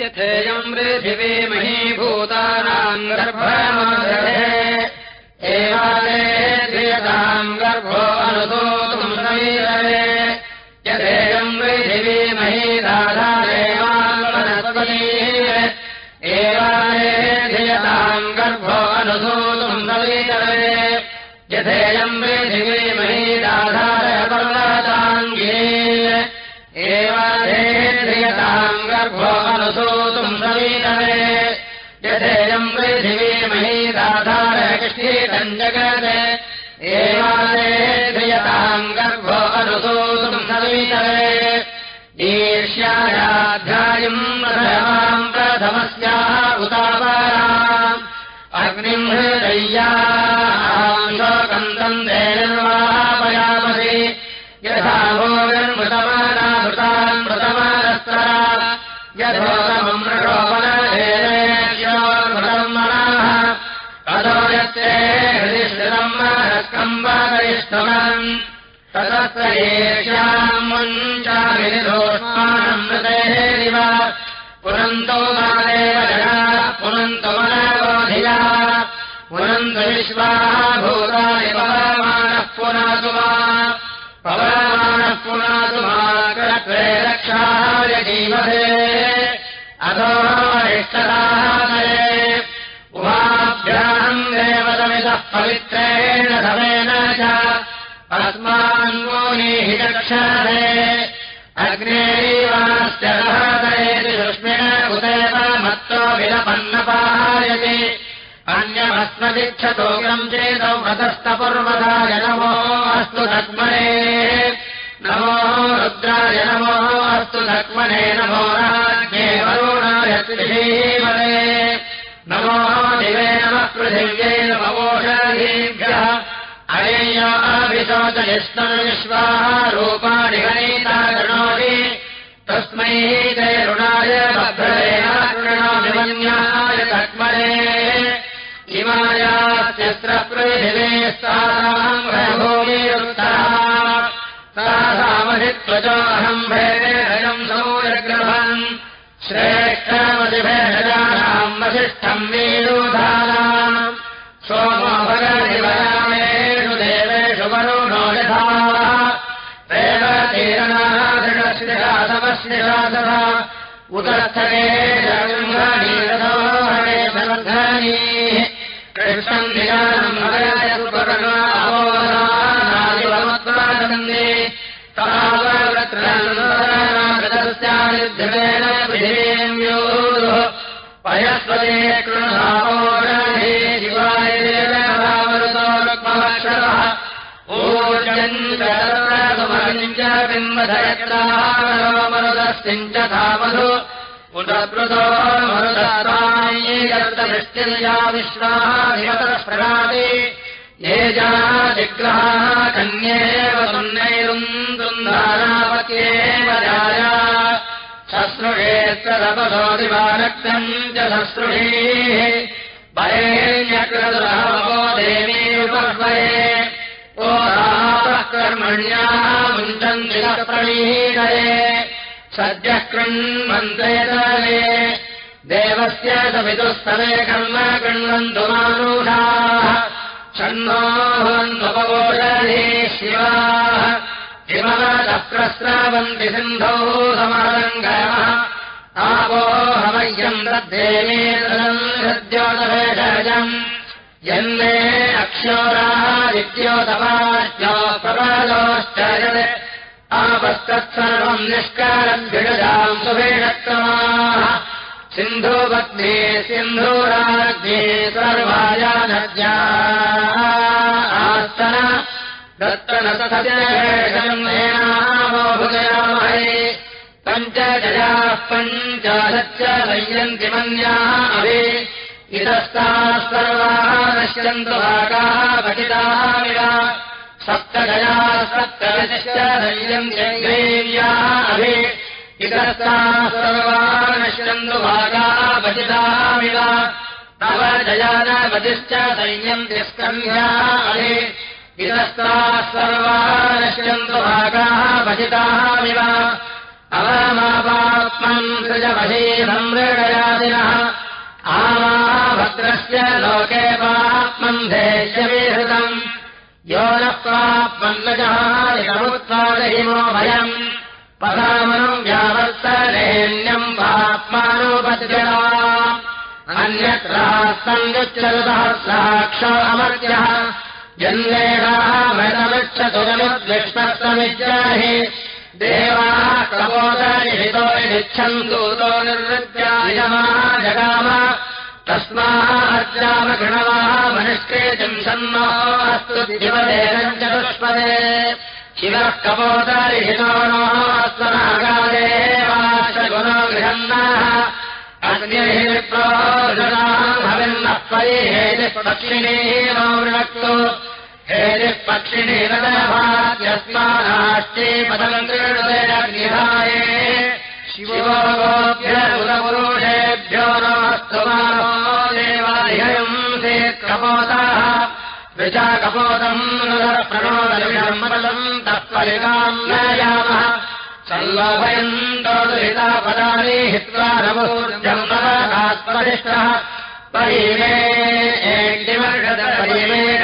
यथेयम् पृथिवीमहीभूतानाम् गर्भमादधे एवादेताम् गर्भो अनुसूतुम् समीरवे यथेयम् पृथिवीमही राधादेवान्वनस्पती एवादेताम् गर्भो अनुसूतुम् समीरवे यथेयम् पृथिवीमही राधारपर्वताङ्गे एवादेताम् गर्भो समीरवे यथेयम् जगत्। एवादेताम् गर्भो ईर्ष्यायाध्यायम् प्रथमाम् प्रथमस्याः उतापराम्। अग्निम् हृदय्याम् शोकन्तम् देवापयामसि यथा भोगन्मृतमानामृतान् मृतमानस्तरा यथोतमम् येष्याम् मुञ्चाभिरोष्मानम् मृतेरिव पुनन्तो पुनन्तो पुनन्त विश्वाः भूतानि पवमानः पुनातु मा पवमानः पुनातु मा कृत्वे रक्षाय जीवते अधो इष्टदाहरे उभाभ्याहम् पवित्रेण समेन च अस्मान्मोनीः चक्षारे। अग्नेवास्य रहतयति सुष्मिण उदेव मत्तो विलपन्नपायति। अन्यमस्मदिक्षतोग्रम् चेदौ व्रतस्तपूर्वदाय नमो अस्तु धक्मने नमो रुद्राय नमो अस्तु धक्मने नमो राज्ञे वरुणाय पृथिवीवरे नमो दिवे नमः पृथिव्यै नमवोषधीभ्यः अय्याभिशोचनिष्टम् विश्वाः रूपाणि गणीता गृणोति। तस्मै ते ऋणाय बद्धरेणाय तक्मरे इमायास्यस्रपृथिवे साम् भूमिरुत्तरा सामधित्वजोऽहम् भेदम् सौरग्रहम् श्रेष्ठमधिभेदानाम् वसिष्ठम् वीरोधानाम् सोमभगनिवरामेषु देवेषु वरुणो यथा देवतीरणादृढश्रिरासवश्रिरासः उदर्थके जगृङ्गणीरथोहणे समर्थनी कृष्णम् निगानम् तावत्रस्यानिर्धरेण पृथिवीम् योः पयस्वते कृणावोरणे शिवाय देवरावरुतोरुक्मवक्षरः ऊर्जञ्च बिम्बधयत्रामरुदस्तिञ्च धामधु उदपृतो मरुदस्तायेयर्तवृष्टिर्या विश्वाभिमतस्प्रणाति ये जाजिग्रहाः कन्येव सुन्नैरुम् दुन्दानावत्येव जाया शश्रुषेत्रतपसोदिवारक्तम् च शश्रुषीः भयेण्यकृतुरहमो देवी उपह्वये ओ रापः कर्मण्याः मुञ्चन्ति प्रणीहये सद्यः सवितुस्तवे कर्म कृण्वन्तु मानुषाः षण्णो भवन्तुपवोषधे शिवाः हिमवतः प्रस्रावन्ति सिन्धौ समरङ्गमः आपो हवय्यम् दद्धेमेतम् हृद्योतभेषजम् यन्मे अक्षोराः विद्योतवाश्चो प्रबालोश्च यत् आपस्तत्सर्वम् निष्कारद्भिषजाम् सुभेषक्रमाः सिन्धुपत्ने सिन्धुराज्ञे सर्वाया नद्या आस्तन दत्तनतसत्यभुजयामहे पञ्चजयाः पञ्चाशच्च नय्यन्ति मन्याः अभि इतस्ताः सर्वाः नश्यन्तु भागाः पठिताः सप्तजयाः सप्तदशश्च नय्यन्त्यङ्ग्रेव्याः अभि इतस्ताः सर्वाः नश्यन्तु भागाः पठिताः तव जयानवतिश्च सैन्यन्ति स्कन्ध्याः अभि इतस्ताः सर्वाः नश्यन्तु भागाः भजिताः विव अवमापात् कपोतात्मन् सृजवशीलम् मृगयादिनः आमाभद्रस्य लोके पात्मम् देश्यविहृतम्। यो न प्राप्मन्नजादिकमुत्पादहिमो भयम्। पदामनम् यावत्तरेण्यम् पाप्मानोपद्यता। अन्यत्रास्तम् युच्यतः साक्षामर्त्यः जन्मेषामृतमिच्छतुरमुद्विष्णस्तमित्याहि देवाः कपोदनिहितो निच्छन्तु तो निर्वृत्यायमाः जगाम तस्माज्जाम गृणवाः मनिष्केतुम् सन्नो अस्तु दिवदेनम् चतुष्पदे शिवः कपोदरिहितो नो अस्त्वनागादेवाश्वगुणो गृहन्नाः भविन्नः परि हेतिः पक्षिणीः मृणक्तु हेतिः पक्षिणी नदभाग्यस्मानाश्चे पदम् क्रीडुदयग्निहाये शिवो गोभ्यपुरुषेभ्यो नमस्तु देवालयम् से कपोताः। वृजा कपोतम् प्रणोदविषम्बलम् तत्परिकाम् न यामः। सल्लोभयन्तोदुहिता पदानि हित्वा नवोर्जम् परिमे एष्टिमर्षत परिमे